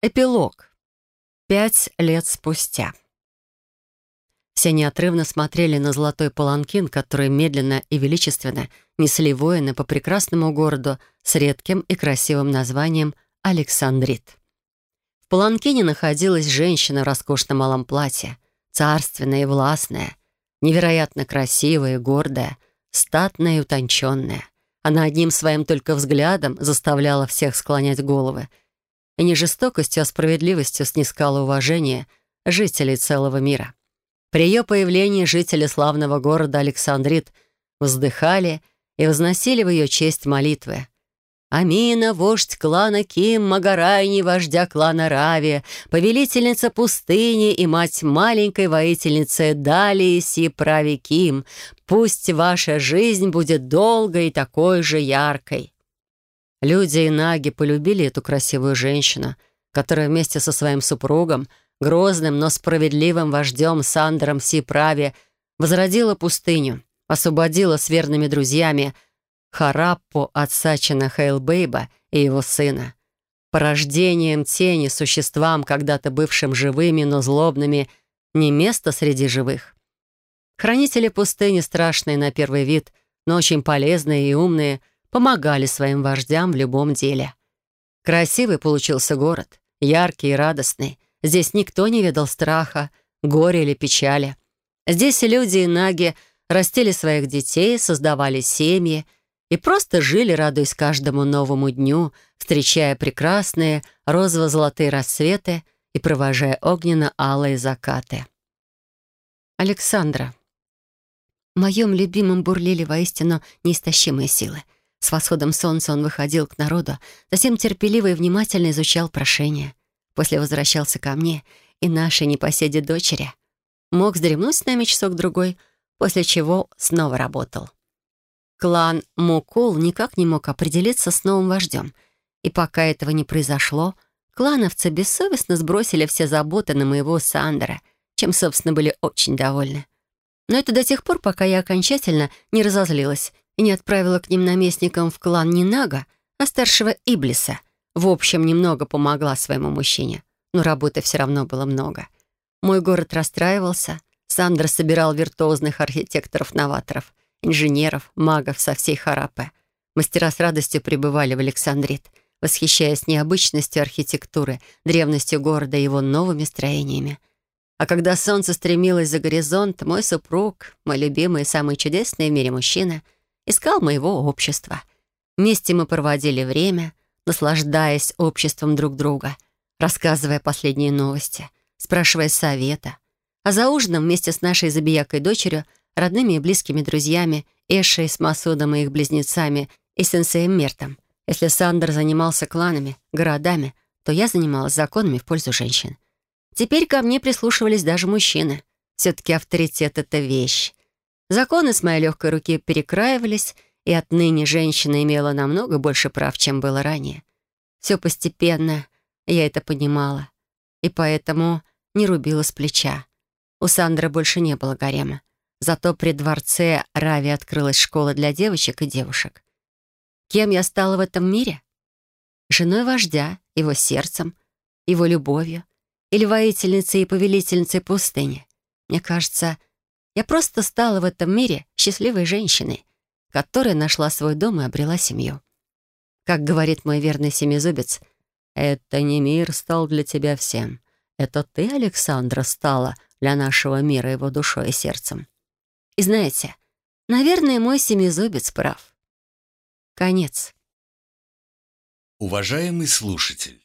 Эпилог. Пять лет спустя. Все неотрывно смотрели на золотой паланкин, который медленно и величественно несли воины по прекрасному городу с редким и красивым названием Александрит. В паланкине находилась женщина в роскошном малом платье, царственная и властная, невероятно красивая и гордая, статная и утонченная. Она одним своим только взглядом заставляла всех склонять головы — и не жестокостью, а справедливостью снискала уважение жителей целого мира. При ее появлении жители славного города Александрит вздыхали и возносили в ее честь молитвы. Амина, вождь клана Ким, Магарайни, вождя клана Рави, повелительница пустыни и мать маленькой воительницы Далии Си Прави Ким, пусть ваша жизнь будет долгой и такой же яркой. Люди и наги полюбили эту красивую женщину, которая вместе со своим супругом, грозным, но справедливым вождем Сандером Си-Прави, возродила пустыню, освободила с верными друзьями Хараппу от Сачина Хейлбейба и его сына. Порождением тени существам, когда-то бывшим живыми, но злобными, не место среди живых. Хранители пустыни страшные на первый вид, но очень полезные и умные — помогали своим вождям в любом деле. Красивый получился город, яркий и радостный. Здесь никто не видел страха, горя или печали. Здесь люди и наги растили своих детей, создавали семьи и просто жили, радуясь каждому новому дню, встречая прекрасные розово-золотые рассветы и провожая огненно-алые закаты. Александра. В моем любимом бурлили воистину неистощимые силы — с восходом солнца он выходил к народу, затем терпеливо и внимательно изучал прошение. После возвращался ко мне и нашей непоседе дочери. Мог вздремнуть с нами часок-другой, после чего снова работал. Клан Мукул никак не мог определиться с новым вождем. И пока этого не произошло, клановцы бессовестно сбросили все заботы на моего Сандера, чем, собственно, были очень довольны. Но это до тех пор, пока я окончательно не разозлилась и не отправила к ним наместником в клан не Нага, а старшего Иблиса. В общем, немного помогла своему мужчине, но работы все равно было много. Мой город расстраивался. Сандра собирал виртуозных архитекторов-новаторов, инженеров, магов со всей Харапы. Мастера с радостью пребывали в Александрит, восхищаясь необычностью архитектуры, древностью города и его новыми строениями. А когда солнце стремилось за горизонт, мой супруг, мой любимый и самый чудесный в мире мужчина — искал моего общества. Вместе мы проводили время, наслаждаясь обществом друг друга, рассказывая последние новости, спрашивая совета. А за ужином вместе с нашей забиякой дочерью, родными и близкими друзьями, Эшей с Масудом и их близнецами и сенсеем Мертом. Если Сандер занимался кланами, городами, то я занималась законами в пользу женщин. Теперь ко мне прислушивались даже мужчины. Все-таки авторитет — это вещь. Законы с моей легкой руки перекраивались, и отныне женщина имела намного больше прав, чем было ранее. Все постепенно, я это понимала, и поэтому не рубила с плеча. У Сандры больше не было гарема. Зато при дворце Рави открылась школа для девочек и девушек. Кем я стала в этом мире? Женой вождя, его сердцем, его любовью или воительницей и повелительницей пустыни. Мне кажется, я просто стала в этом мире счастливой женщиной, которая нашла свой дом и обрела семью. Как говорит мой верный семизубец, «Это не мир стал для тебя всем. Это ты, Александра, стала для нашего мира его душой и сердцем». И знаете, наверное, мой семизубец прав. Конец. Уважаемый слушатель,